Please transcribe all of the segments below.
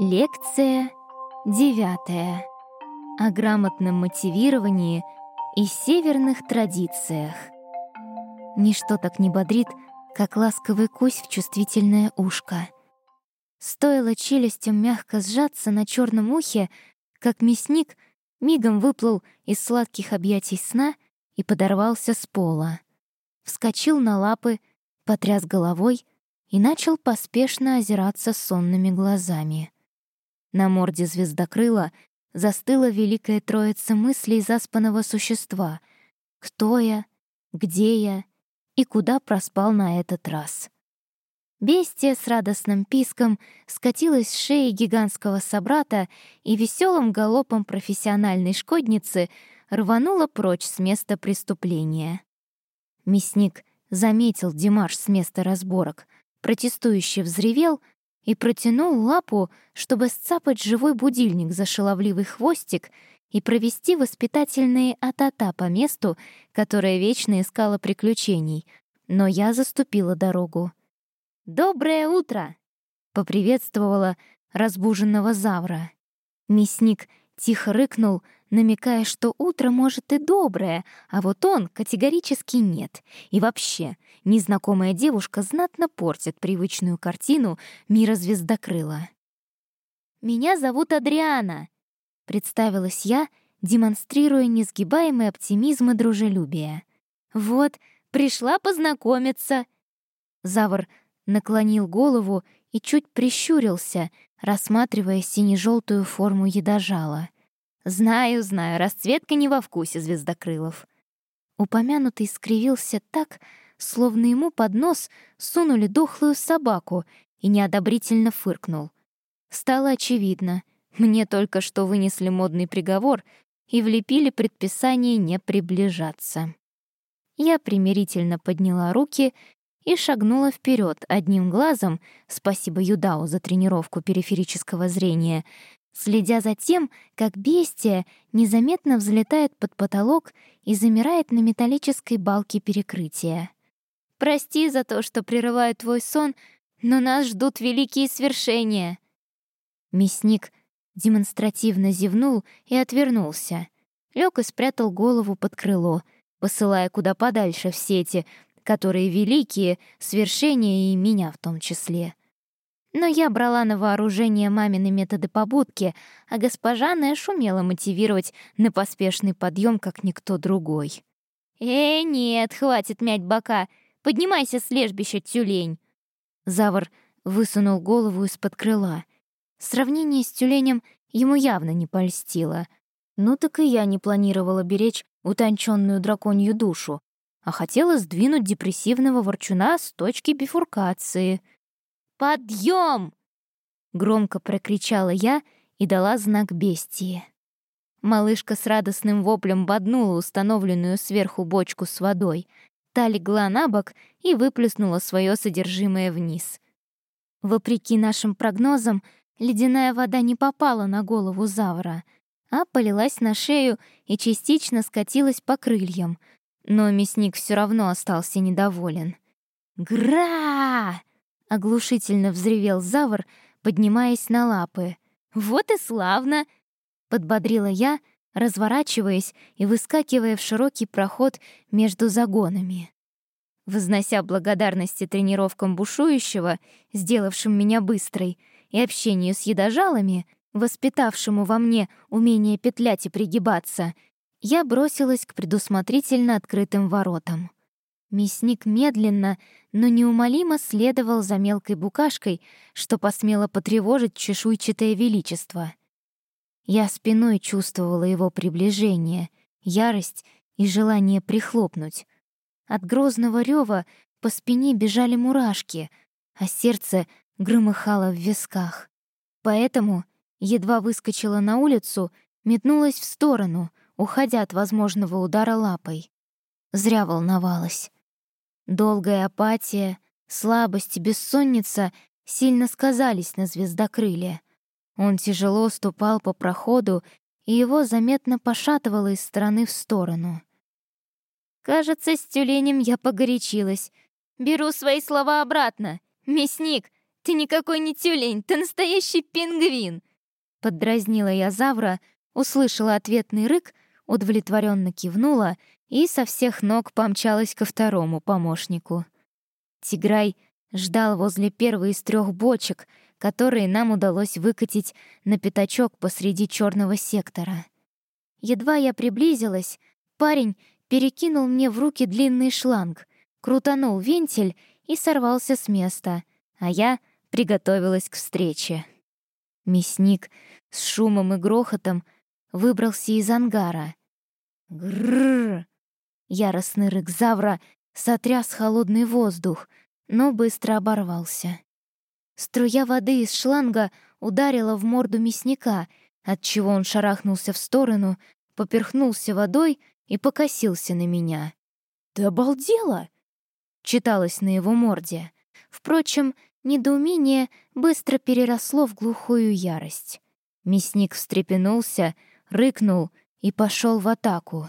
Лекция девятая. О грамотном мотивировании и северных традициях. Ничто так не бодрит, как ласковый кусь в чувствительное ушко. Стоило челюстям мягко сжаться на черном ухе, как мясник мигом выплыл из сладких объятий сна и подорвался с пола. Вскочил на лапы, потряс головой и начал поспешно озираться сонными глазами. На морде звездокрыла застыла великая троица мыслей заспанного существа. Кто я, где я и куда проспал на этот раз? Бестия с радостным писком скатилась с шеи гигантского собрата и веселым галопом профессиональной шкодницы рванула прочь с места преступления. Мясник заметил Димаш с места разборок, протестующе взревел и протянул лапу, чтобы сцапать живой будильник за шаловливый хвостик и провести воспитательные атата по месту, которое вечно искало приключений. Но я заступила дорогу. «Доброе утро!» — поприветствовала разбуженного завра. Мясник тихо рыкнул, намекая, что утро может и доброе, а вот он категорически нет. И вообще, незнакомая девушка знатно портит привычную картину мира звездокрыла. «Меня зовут Адриана», — представилась я, демонстрируя несгибаемый оптимизм и дружелюбие. «Вот, пришла познакомиться». Завр наклонил голову и чуть прищурился, рассматривая сине-желтую форму едожала. «Знаю, знаю, расцветка не во вкусе звездокрылов». Упомянутый скривился так, словно ему под нос сунули дохлую собаку и неодобрительно фыркнул. Стало очевидно, мне только что вынесли модный приговор и влепили предписание не приближаться. Я примирительно подняла руки и шагнула вперед одним глазом, спасибо Юдау за тренировку периферического зрения, следя за тем, как бестия незаметно взлетает под потолок и замирает на металлической балке перекрытия. «Прости за то, что прерываю твой сон, но нас ждут великие свершения!» Мясник демонстративно зевнул и отвернулся. Лёг и спрятал голову под крыло, посылая куда подальше в сети, которые великие, свершения и меня в том числе. Но я брала на вооружение мамины методы побудки, а госпожа Нэш умела мотивировать на поспешный подъем, как никто другой. «Э, нет, хватит мять бока! Поднимайся с лежбища, тюлень!» Завр высунул голову из-под крыла. Сравнение с тюленем ему явно не польстило. Ну так и я не планировала беречь утонченную драконью душу, а хотела сдвинуть депрессивного ворчуна с точки бифуркации. «Подъем!» — громко прокричала я и дала знак бестии. Малышка с радостным воплем боднула установленную сверху бочку с водой. Та легла на бок и выплеснула свое содержимое вниз. Вопреки нашим прогнозам, ледяная вода не попала на голову Завра, а полилась на шею и частично скатилась по крыльям — но мясник все равно остался недоволен. «Гра!» — оглушительно взревел Завр, поднимаясь на лапы. «Вот и славно!» — подбодрила я, разворачиваясь и выскакивая в широкий проход между загонами. Вознося благодарности тренировкам бушующего, сделавшим меня быстрой, и общению с едожалами, воспитавшему во мне умение петлять и пригибаться — я бросилась к предусмотрительно открытым воротам. Мясник медленно, но неумолимо следовал за мелкой букашкой, что посмело потревожить чешуйчатое величество. Я спиной чувствовала его приближение, ярость и желание прихлопнуть. От грозного рева по спине бежали мурашки, а сердце громыхало в висках. Поэтому, едва выскочила на улицу, метнулась в сторону, уходя от возможного удара лапой. Зря волновалась. Долгая апатия, слабость и бессонница сильно сказались на звездокрыле. Он тяжело ступал по проходу, и его заметно пошатывало из стороны в сторону. «Кажется, с тюленем я погорячилась. Беру свои слова обратно. Мясник, Ты никакой не тюлень, ты настоящий пингвин!» Поддразнила я Завра, услышала ответный рык, удовлетворенно кивнула и со всех ног помчалась ко второму помощнику. Тиграй ждал возле первой из трех бочек, которые нам удалось выкатить на пятачок посреди черного сектора. Едва я приблизилась, парень перекинул мне в руки длинный шланг, крутанул вентиль и сорвался с места, а я приготовилась к встрече. Мясник с шумом и грохотом выбрался из ангара. Грррр! Яростный рык Завра сотряс холодный воздух, но быстро оборвался. Струя воды из шланга ударила в морду мясника, отчего он шарахнулся в сторону, поперхнулся водой и покосился на меня. «Ты обалдела?» — читалось на его морде. Впрочем, недоумение быстро переросло в глухую ярость. Мясник встрепенулся, рыкнул и пошел в атаку.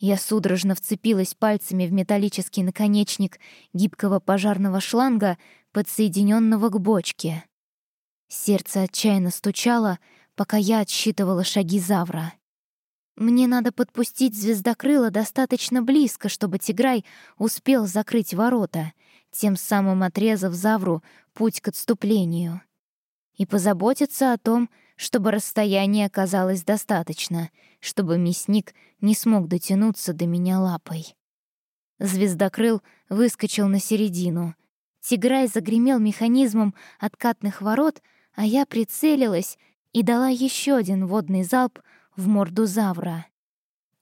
Я судорожно вцепилась пальцами в металлический наконечник гибкого пожарного шланга, подсоединенного к бочке. Сердце отчаянно стучало, пока я отсчитывала шаги Завра. Мне надо подпустить звездокрыла достаточно близко, чтобы Тиграй успел закрыть ворота, тем самым отрезав Завру путь к отступлению. И позаботиться о том, чтобы расстояние оказалось достаточно, чтобы мясник не смог дотянуться до меня лапой. Звездокрыл выскочил на середину. Тиграй загремел механизмом откатных ворот, а я прицелилась и дала еще один водный залп в морду Завра.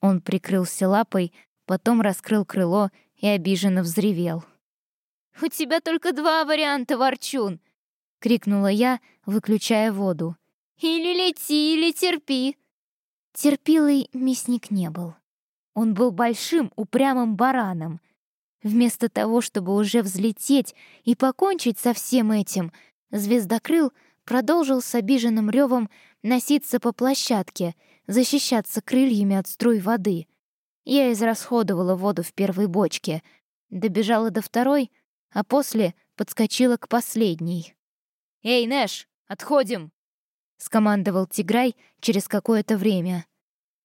Он прикрылся лапой, потом раскрыл крыло и обиженно взревел. «У тебя только два варианта, Ворчун!» — крикнула я, выключая воду. «Или лети, или терпи!» Терпилый мясник не был. Он был большим, упрямым бараном. Вместо того, чтобы уже взлететь и покончить со всем этим, звездокрыл продолжил с обиженным ревом носиться по площадке, защищаться крыльями от струй воды. Я израсходовала воду в первой бочке, добежала до второй, а после подскочила к последней. «Эй, Нэш, отходим!» — скомандовал Тиграй через какое-то время.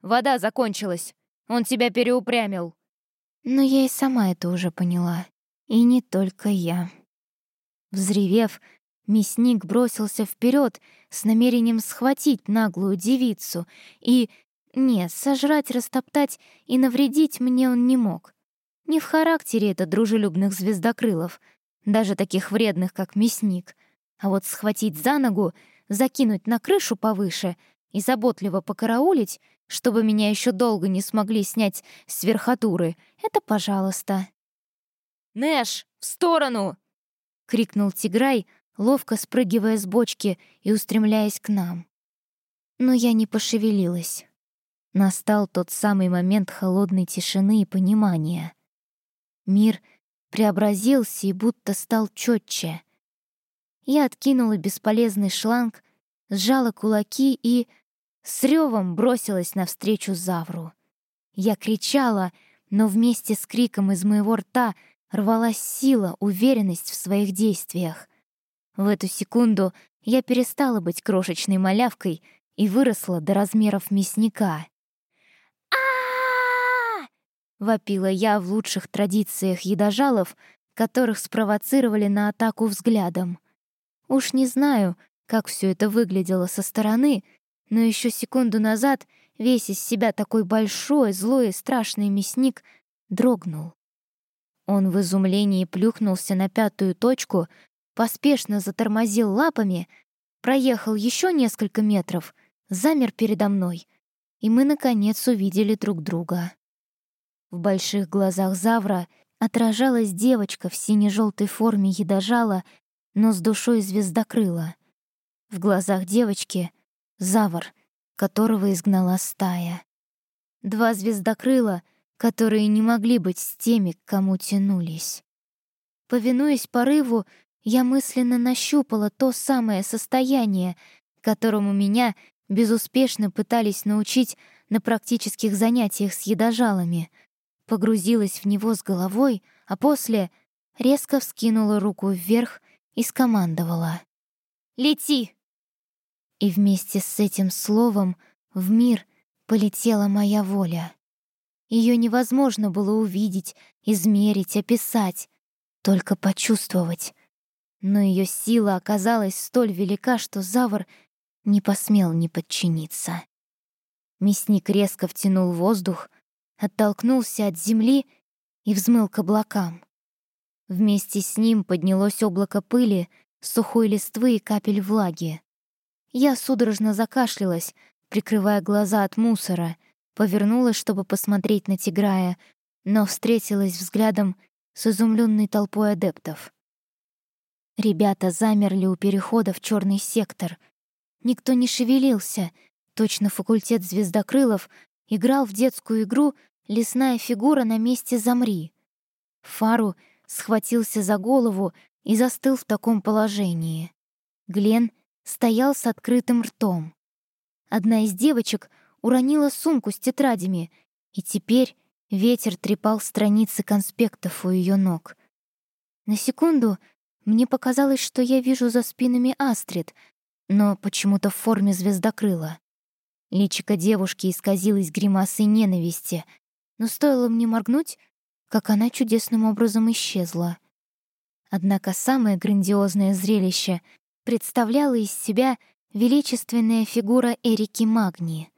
«Вода закончилась. Он тебя переупрямил». Но я и сама это уже поняла. И не только я. Взревев, Мясник бросился вперед с намерением схватить наглую девицу и... Нет, сожрать, растоптать и навредить мне он не мог. Не в характере это дружелюбных звездокрылов, даже таких вредных, как мясник. А вот схватить за ногу, закинуть на крышу повыше и заботливо покараулить, чтобы меня еще долго не смогли снять с верхотуры, это пожалуйста. «Нэш, в сторону!» — крикнул Тиграй, ловко спрыгивая с бочки и устремляясь к нам. Но я не пошевелилась. Настал тот самый момент холодной тишины и понимания. Мир преобразился и будто стал четче. Я откинула бесполезный шланг, сжала кулаки и с ревом бросилась навстречу Завру. Я кричала, но вместе с криком из моего рта рвалась сила, уверенность в своих действиях. В эту секунду я перестала быть крошечной малявкой и выросла до размеров мясника. а вопила я в лучших традициях едожалов, которых спровоцировали на атаку взглядом. Уж не знаю, как все это выглядело со стороны, но еще секунду назад весь из себя такой большой, злой и страшный мясник дрогнул. Он в изумлении плюхнулся на пятую точку, поспешно затормозил лапами, проехал еще несколько метров, замер передо мной, и мы, наконец, увидели друг друга. В больших глазах Завра отражалась девочка в сине-желтой форме едожала, но с душой звездокрыла. В глазах девочки — Завр, которого изгнала стая. Два звездокрыла, которые не могли быть с теми, к кому тянулись. Повинуясь порыву, я мысленно нащупала то самое состояние, которому меня безуспешно пытались научить на практических занятиях с едожалами. Погрузилась в него с головой, а после резко вскинула руку вверх и скомандовала. «Лети!» И вместе с этим словом в мир полетела моя воля. Ее невозможно было увидеть, измерить, описать, только почувствовать. Но ее сила оказалась столь велика, что Завр не посмел не подчиниться. Мясник резко втянул воздух, оттолкнулся от земли и взмыл к облакам. Вместе с ним поднялось облако пыли, сухой листвы и капель влаги. Я судорожно закашлялась, прикрывая глаза от мусора, повернулась, чтобы посмотреть на Тиграя, но встретилась взглядом с изумленной толпой адептов. Ребята замерли у перехода в черный сектор. Никто не шевелился, точно факультет звездокрылов играл в детскую игру «Лесная фигура на месте замри». Фару схватился за голову и застыл в таком положении. Глен стоял с открытым ртом. Одна из девочек уронила сумку с тетрадями, и теперь ветер трепал страницы конспектов у ее ног. На секунду мне показалось, что я вижу за спинами Астрид, но почему-то в форме звездокрыла. Личико девушки исказилось гримасой ненависти, но стоило мне моргнуть, как она чудесным образом исчезла. Однако самое грандиозное зрелище представляла из себя величественная фигура Эрики Магни.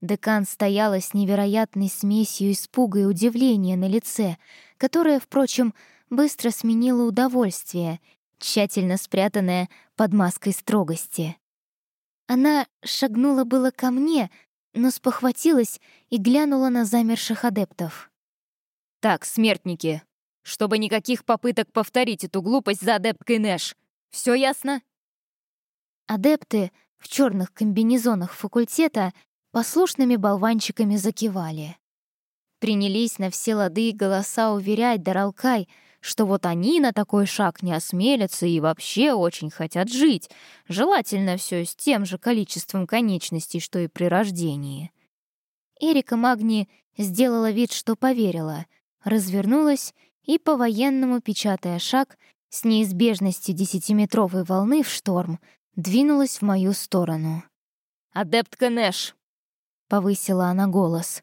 Декан стояла с невероятной смесью испуга и удивления на лице, которое, впрочем, быстро сменило удовольствие, тщательно спрятанное под маской строгости. Она шагнула было ко мне, но спохватилась и глянула на замерших адептов. «Так, смертники, чтобы никаких попыток повторить эту глупость за адепткой Нэш. Все ясно?» Адепты в черных комбинезонах факультета послушными болванчиками закивали. Принялись на все лады голоса уверять Даралкай, что вот они на такой шаг не осмелятся и вообще очень хотят жить, желательно все с тем же количеством конечностей, что и при рождении. Эрика Магни сделала вид, что поверила, развернулась и, по-военному печатая шаг, с неизбежностью десятиметровой волны в шторм, двинулась в мою сторону. «Адептка Нэш!» — повысила она голос.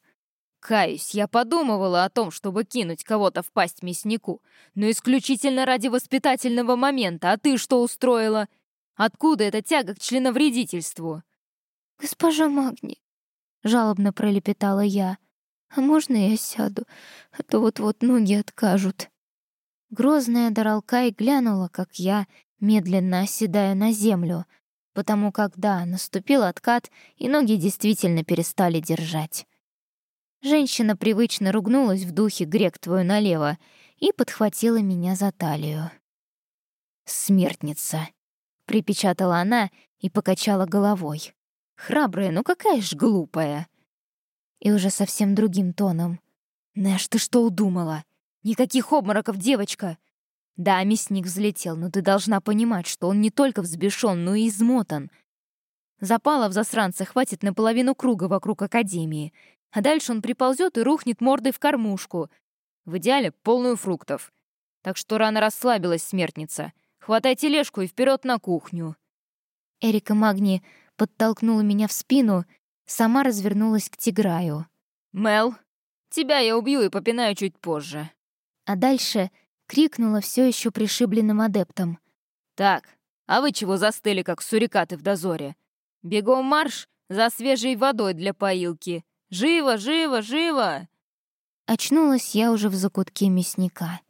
«Каюсь, я подумывала о том, чтобы кинуть кого-то в пасть мяснику, но исключительно ради воспитательного момента, а ты что устроила? Откуда эта тяга к членовредительству?» «Госпожа Магни», — жалобно пролепетала я, — «а можно я сяду, а то вот-вот ноги откажут». Грозная Даралкай глянула, как я, медленно оседая на землю, потому как, да, наступил откат, и ноги действительно перестали держать. Женщина привычно ругнулась в духе «грек твою налево» и подхватила меня за талию. «Смертница», — припечатала она и покачала головой. «Храбрая, ну какая ж глупая!» И уже совсем другим тоном. «Нэш, ты что удумала? Никаких обмороков, девочка! Да, мясник взлетел, но ты должна понимать, что он не только взбешен, но и измотан. Запала в засранца хватит на половину круга вокруг Академии, а дальше он приползет и рухнет мордой в кормушку. В идеале полную фруктов. Так что рано расслабилась смертница. Хватай тележку и вперед на кухню. Эрика Магни подтолкнула меня в спину, сама развернулась к Тиграю. «Мел, тебя я убью и попинаю чуть позже». А дальше крикнула все еще пришибленным адептом. «Так, а вы чего застыли, как сурикаты в дозоре? Бегом марш за свежей водой для поилки. Живо, живо, живо!» Очнулась я уже в закутке мясника.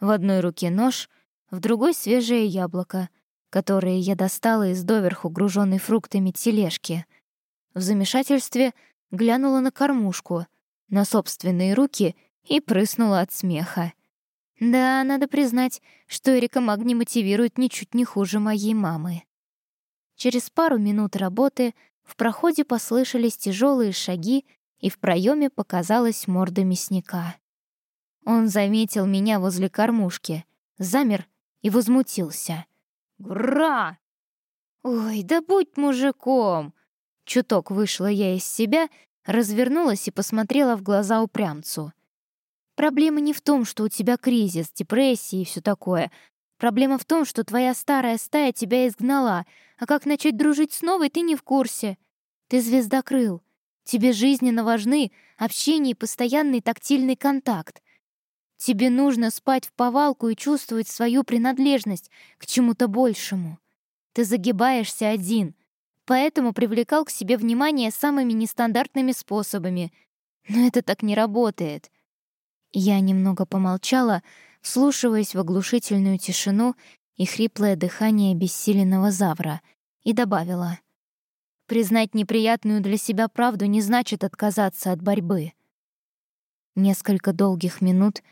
В одной руке нож, в другой — свежее яблоко, которое я достала из доверху груженной фруктами тележки. В замешательстве глянула на кормушку, на собственные руки и прыснула от смеха. Да, надо признать, что Эрика Магни мотивирует ничуть не хуже моей мамы. Через пару минут работы в проходе послышались тяжелые шаги, и в проеме показалась морда мясника. Он заметил меня возле кормушки, замер и возмутился. «Гра!» «Ой, да будь мужиком!» Чуток вышла я из себя, развернулась и посмотрела в глаза упрямцу — Проблема не в том, что у тебя кризис, депрессия и все такое, Проблема в том, что твоя старая стая тебя изгнала, а как начать дружить с новой, ты не в курсе. Ты звездокрыл. Тебе жизненно важны общение и постоянный тактильный контакт. Тебе нужно спать в повалку и чувствовать свою принадлежность к чему-то большему. Ты загибаешься один, поэтому привлекал к себе внимание самыми нестандартными способами. Но это так не работает. Я немного помолчала, вслушиваясь в оглушительную тишину и хриплое дыхание обессиленного завра, и добавила. «Признать неприятную для себя правду не значит отказаться от борьбы». Несколько долгих минут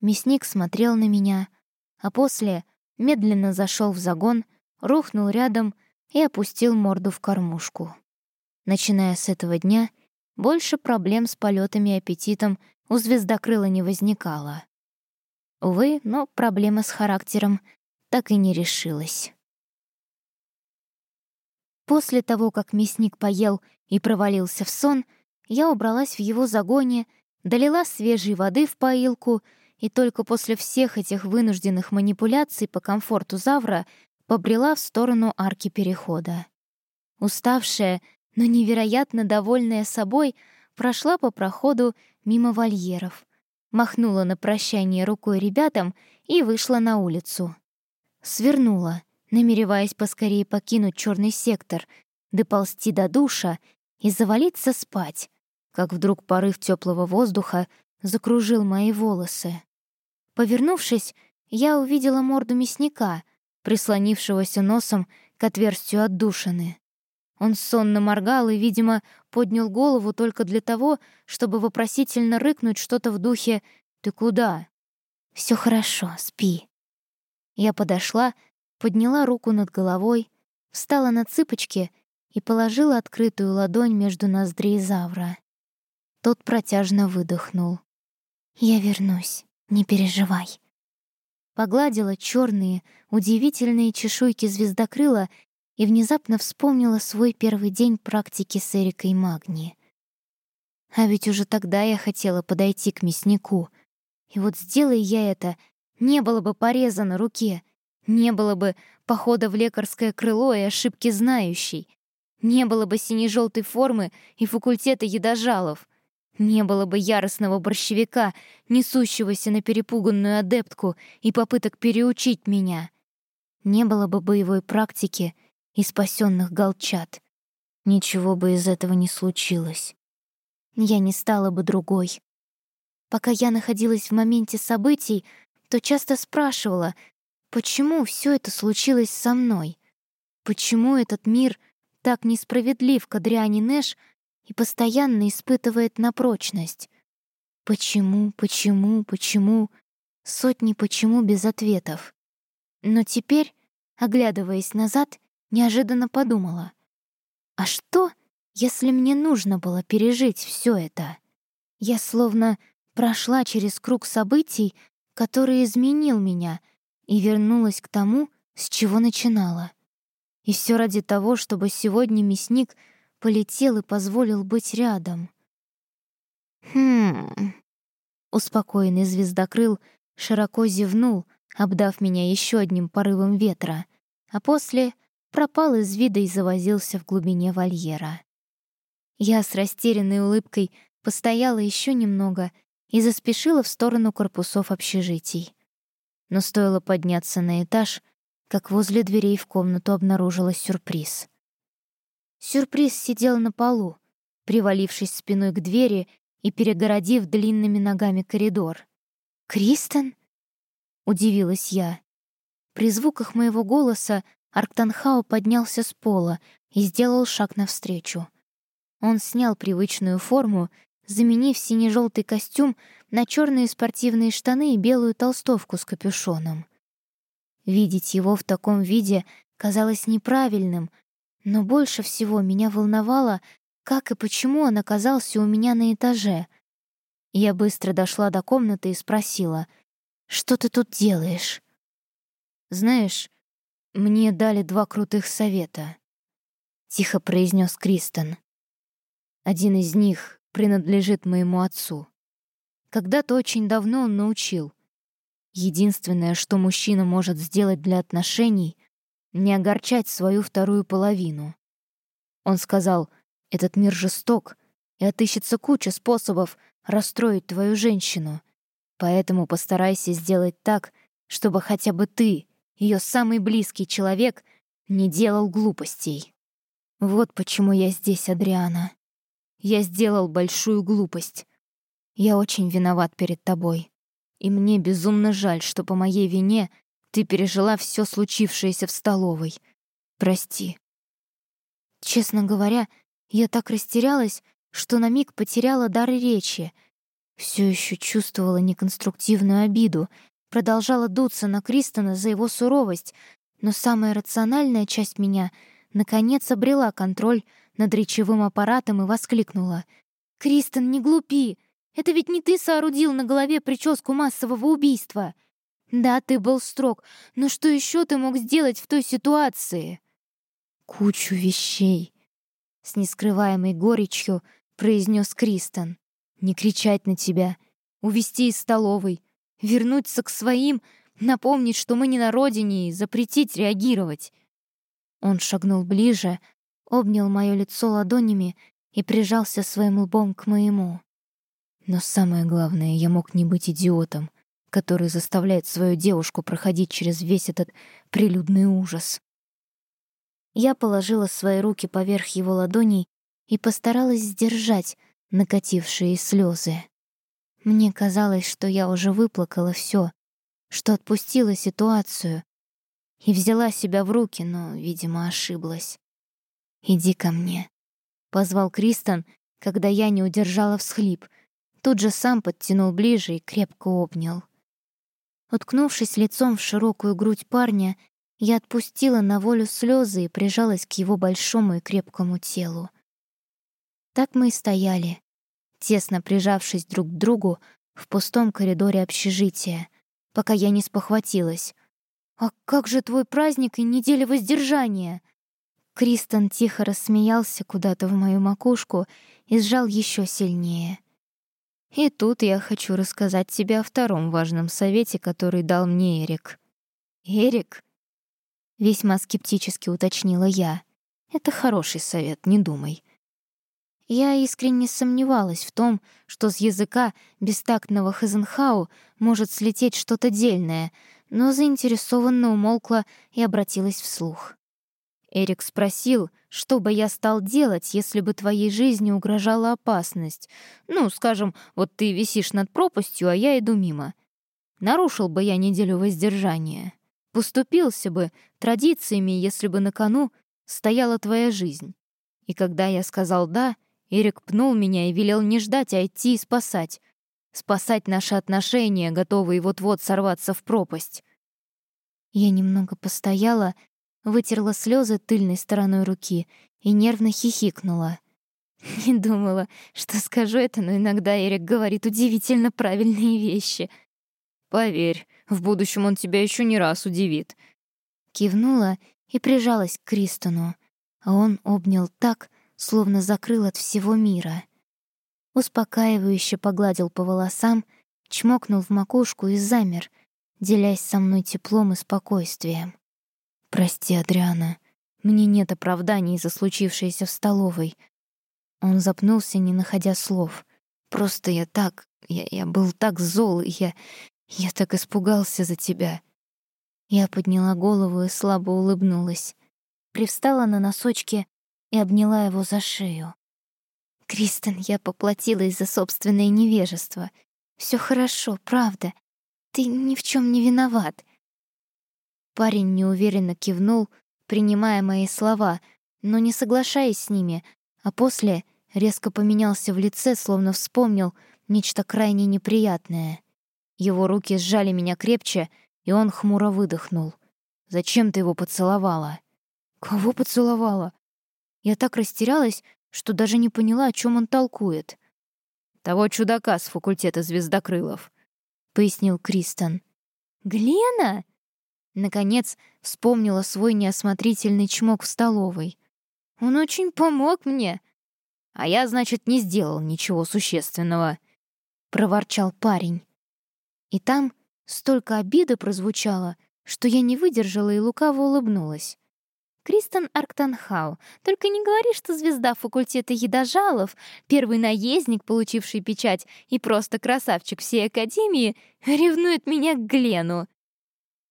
мясник смотрел на меня, а после медленно зашел в загон, рухнул рядом и опустил морду в кормушку. Начиная с этого дня, больше проблем с полетами и аппетитом у звездокрыла не возникало. Увы, но проблема с характером так и не решилась. После того, как мясник поел и провалился в сон, я убралась в его загоне, долила свежей воды в поилку и только после всех этих вынужденных манипуляций по комфорту Завра побрела в сторону арки перехода. Уставшая, но невероятно довольная собой, прошла по проходу мимо вольеров, махнула на прощание рукой ребятам и вышла на улицу. Свернула, намереваясь поскорее покинуть черный сектор, доползти до душа и завалиться спать, как вдруг порыв теплого воздуха закружил мои волосы. Повернувшись, я увидела морду мясника, прислонившегося носом к отверстию отдушины. Он сонно моргал и, видимо, поднял голову только для того, чтобы вопросительно рыкнуть что-то в духе «Ты куда?» Все хорошо, спи». Я подошла, подняла руку над головой, встала на цыпочки и положила открытую ладонь между ноздрей Завра. Тот протяжно выдохнул. «Я вернусь, не переживай». Погладила черные, удивительные чешуйки звездокрыла и внезапно вспомнила свой первый день практики с Эрикой Магни. А ведь уже тогда я хотела подойти к мяснику. И вот сделай я это, не было бы пореза на руке, не было бы похода в лекарское крыло и ошибки знающей, не было бы сине-желтой формы и факультета едожалов, не было бы яростного борщевика, несущегося на перепуганную адептку и попыток переучить меня. Не было бы боевой практики и спасенных голчат. Ничего бы из этого не случилось. Я не стала бы другой. Пока я находилась в моменте событий, то часто спрашивала, почему все это случилось со мной? Почему этот мир так несправедлив к Адриане Нэш и постоянно испытывает на прочность? Почему, почему, почему? Сотни почему без ответов. Но теперь, оглядываясь назад, неожиданно подумала. А что, если мне нужно было пережить все это? Я словно прошла через круг событий, который изменил меня, и вернулась к тому, с чего начинала. И все ради того, чтобы сегодня мясник полетел и позволил быть рядом. Хм. Успокоенный звездокрыл широко зевнул, обдав меня еще одним порывом ветра, а после пропал из вида и завозился в глубине вольера. Я с растерянной улыбкой постояла еще немного и заспешила в сторону корпусов общежитий. Но стоило подняться на этаж, как возле дверей в комнату обнаружилась сюрприз. Сюрприз сидел на полу, привалившись спиной к двери и перегородив длинными ногами коридор. «Кристен?» — удивилась я. При звуках моего голоса Арктанхау поднялся с пола и сделал шаг навстречу. Он снял привычную форму, заменив сине-желтый костюм на черные спортивные штаны и белую толстовку с капюшоном. Видеть его в таком виде казалось неправильным, но больше всего меня волновало, как и почему он оказался у меня на этаже. Я быстро дошла до комнаты и спросила, «Что ты тут делаешь?» «Знаешь, «Мне дали два крутых совета», — тихо произнес Кристен. «Один из них принадлежит моему отцу. Когда-то очень давно он научил. Единственное, что мужчина может сделать для отношений — не огорчать свою вторую половину. Он сказал, этот мир жесток, и отыщется куча способов расстроить твою женщину. Поэтому постарайся сделать так, чтобы хотя бы ты, ее самый близкий человек, не делал глупостей. Вот почему я здесь, Адриана. Я сделал большую глупость. Я очень виноват перед тобой. И мне безумно жаль, что по моей вине ты пережила все случившееся в столовой. Прости. Честно говоря, я так растерялась, что на миг потеряла дар речи. Все еще чувствовала неконструктивную обиду, продолжала дуться на Кристона за его суровость, но самая рациональная часть меня наконец обрела контроль над речевым аппаратом и воскликнула. «Кристон, не глупи! Это ведь не ты соорудил на голове прическу массового убийства!» «Да, ты был строг, но что еще ты мог сделать в той ситуации?» «Кучу вещей», — с нескрываемой горечью произнес Кристон. «Не кричать на тебя, увести из столовой, вернуться к своим, напомнить, что мы не на родине, и запретить реагировать». Он шагнул ближе, обнял моё лицо ладонями и прижался своим лбом к моему. Но самое главное, я мог не быть идиотом, который заставляет свою девушку проходить через весь этот прилюдный ужас. Я положила свои руки поверх его ладоней и постаралась сдержать накатившие слезы. Мне казалось, что я уже выплакала все, что отпустила ситуацию и взяла себя в руки, но, видимо, ошиблась. «Иди ко мне», — позвал Кристен, когда я не удержала всхлип. Тут же сам подтянул ближе и крепко обнял. Уткнувшись лицом в широкую грудь парня, я отпустила на волю слезы и прижалась к его большому и крепкому телу. Так мы и стояли, тесно прижавшись друг к другу в пустом коридоре общежития, пока я не спохватилась. «А как же твой праздник и неделя воздержания?» Кристен тихо рассмеялся куда-то в мою макушку и сжал еще сильнее. И тут я хочу рассказать тебе о втором важном совете, который дал мне Эрик. «Эрик?» — весьма скептически уточнила я. «Это хороший совет, не думай. Я искренне сомневалась в том, что с языка бестактного Хазенхау может слететь что-то дельное, но заинтересованно умолкла и обратилась вслух. Эрик спросил, что бы я стал делать, если бы твоей жизни угрожала опасность. Ну, скажем, вот ты висишь над пропастью, а я иду мимо. Нарушил бы я неделю воздержания. Поступился бы традициями, если бы на кону стояла твоя жизнь. И когда я сказал «да», Эрик пнул меня и велел не ждать, а идти и спасать. Спасать наши отношения, готовые вот-вот сорваться в пропасть. Я немного постояла, вытерла слезы тыльной стороной руки и нервно хихикнула. Не думала, что скажу это, но иногда Эрик говорит удивительно правильные вещи. «Поверь, в будущем он тебя еще не раз удивит». Кивнула и прижалась к Кристону, а он обнял так, словно закрыл от всего мира. Успокаивающе погладил по волосам, чмокнул в макушку и замер, делясь со мной теплом и спокойствием. «Прости, Адриана, мне нет оправданий за случившееся в столовой». Он запнулся, не находя слов. «Просто я так... Я, я был так зол, и я... Я так испугался за тебя». Я подняла голову и слабо улыбнулась. Привстала на носочки и обняла его за шею. «Кристен, я поплатилась за собственное невежество. Все хорошо, правда. Ты ни в чем не виноват». Парень неуверенно кивнул, принимая мои слова, но не соглашаясь с ними, а после резко поменялся в лице, словно вспомнил нечто крайне неприятное. Его руки сжали меня крепче, и он хмуро выдохнул. «Зачем ты его поцеловала?» «Кого поцеловала?» Я так растерялась, что даже не поняла, о чем он толкует. «Того чудака с факультета звездокрылов», — пояснил Кристен. «Глена?» Наконец вспомнила свой неосмотрительный чмок в столовой. «Он очень помог мне!» «А я, значит, не сделал ничего существенного», — проворчал парень. И там, Столько обиды прозвучало, что я не выдержала и лукаво улыбнулась. Кристен Арктанхау, только не говори, что звезда факультета едожалов, первый наездник, получивший печать, и просто красавчик всей Академии, ревнует меня к Глену.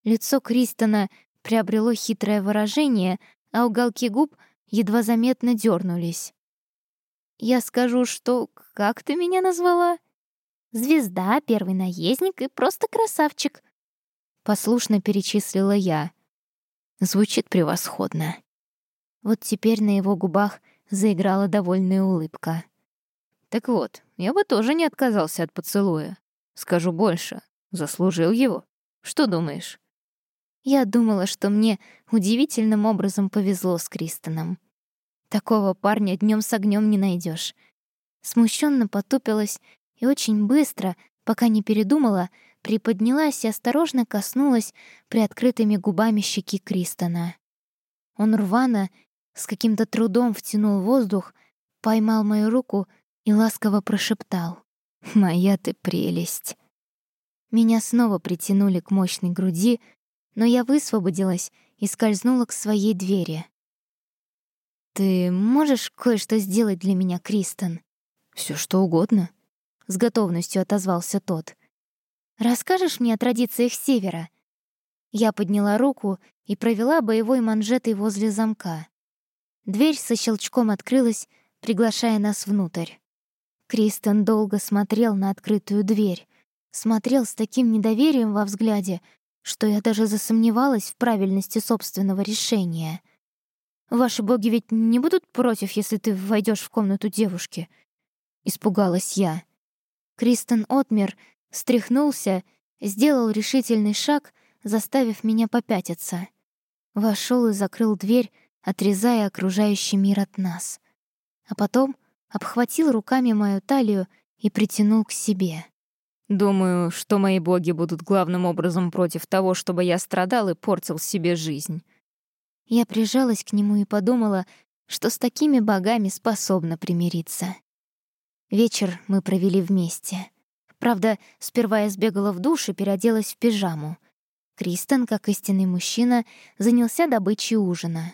Лицо Кристона приобрело хитрое выражение, а уголки губ едва заметно дернулись. «Я скажу, что... Как ты меня назвала?» «Звезда, первый наездник и просто красавчик», — послушно перечислила я. Звучит превосходно. Вот теперь на его губах заиграла довольная улыбка. Так вот, я бы тоже не отказался от поцелуя. Скажу больше, заслужил его. Что думаешь? Я думала, что мне удивительным образом повезло с Кристоном. Такого парня днем с огнем не найдешь. Смущенно потупилась и очень быстро, пока не передумала, приподнялась и осторожно коснулась приоткрытыми губами щеки Кристона. Он рвано, с каким-то трудом втянул воздух, поймал мою руку и ласково прошептал «Моя ты прелесть». Меня снова притянули к мощной груди, но я высвободилась и скользнула к своей двери. «Ты можешь кое-что сделать для меня, Кристен?» Все что угодно», — с готовностью отозвался тот. Расскажешь мне о традициях Севера?» Я подняла руку и провела боевой манжетой возле замка. Дверь со щелчком открылась, приглашая нас внутрь. Кристен долго смотрел на открытую дверь. Смотрел с таким недоверием во взгляде, что я даже засомневалась в правильности собственного решения. «Ваши боги ведь не будут против, если ты войдешь в комнату девушки?» Испугалась я. Кристен отмер Стряхнулся, сделал решительный шаг, заставив меня попятиться. Вошел и закрыл дверь, отрезая окружающий мир от нас. А потом обхватил руками мою талию и притянул к себе. «Думаю, что мои боги будут главным образом против того, чтобы я страдал и портил себе жизнь». Я прижалась к нему и подумала, что с такими богами способна примириться. Вечер мы провели вместе — Правда, сперва я сбегала в душ и переоделась в пижаму. Кристен, как истинный мужчина, занялся добычей ужина.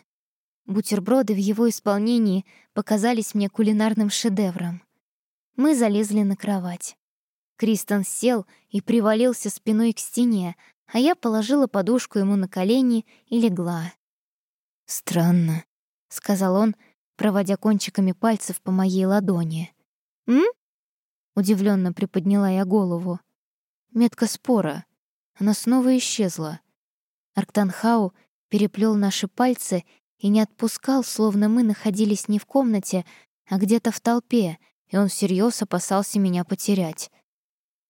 Бутерброды в его исполнении показались мне кулинарным шедевром. Мы залезли на кровать. Кристен сел и привалился спиной к стене, а я положила подушку ему на колени и легла. «Странно», — сказал он, проводя кончиками пальцев по моей ладони. «М?» Удивленно приподняла я голову. Метка спора. Она снова исчезла. Арктанхау переплел наши пальцы и не отпускал, словно мы находились не в комнате, а где-то в толпе, и он всерьез опасался меня потерять.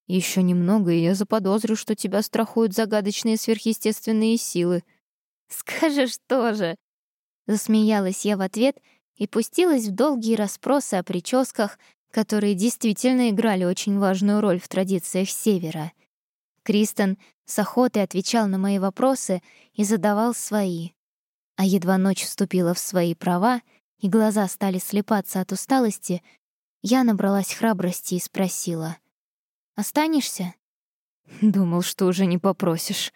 Еще немного, и я заподозрю, что тебя страхуют загадочные сверхъестественные силы. Скажешь тоже. Засмеялась я в ответ и пустилась в долгие расспросы о прическах, которые действительно играли очень важную роль в традициях Севера. Кристен с охотой отвечал на мои вопросы и задавал свои. А едва ночь вступила в свои права, и глаза стали слепаться от усталости, я набралась храбрости и спросила. «Останешься?» «Думал, что уже не попросишь».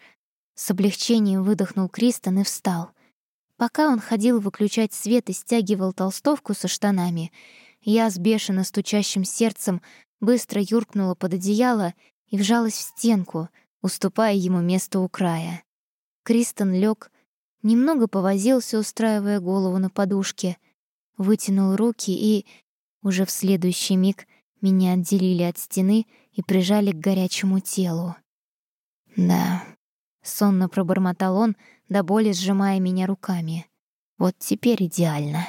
С облегчением выдохнул Кристен и встал. Пока он ходил выключать свет и стягивал толстовку со штанами, я с бешено стучащим сердцем быстро юркнула под одеяло и вжалась в стенку, уступая ему место у края. Кристен лег, немного повозился, устраивая голову на подушке, вытянул руки и... Уже в следующий миг меня отделили от стены и прижали к горячему телу. «Да», — сонно пробормотал он, до боли сжимая меня руками. «Вот теперь идеально».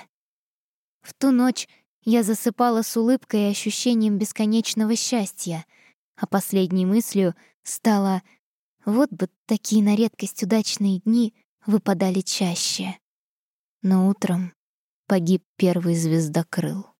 В ту ночь я засыпала с улыбкой и ощущением бесконечного счастья, а последней мыслью стало «вот бы такие на редкость удачные дни выпадали чаще». Но утром погиб первый звездокрыл.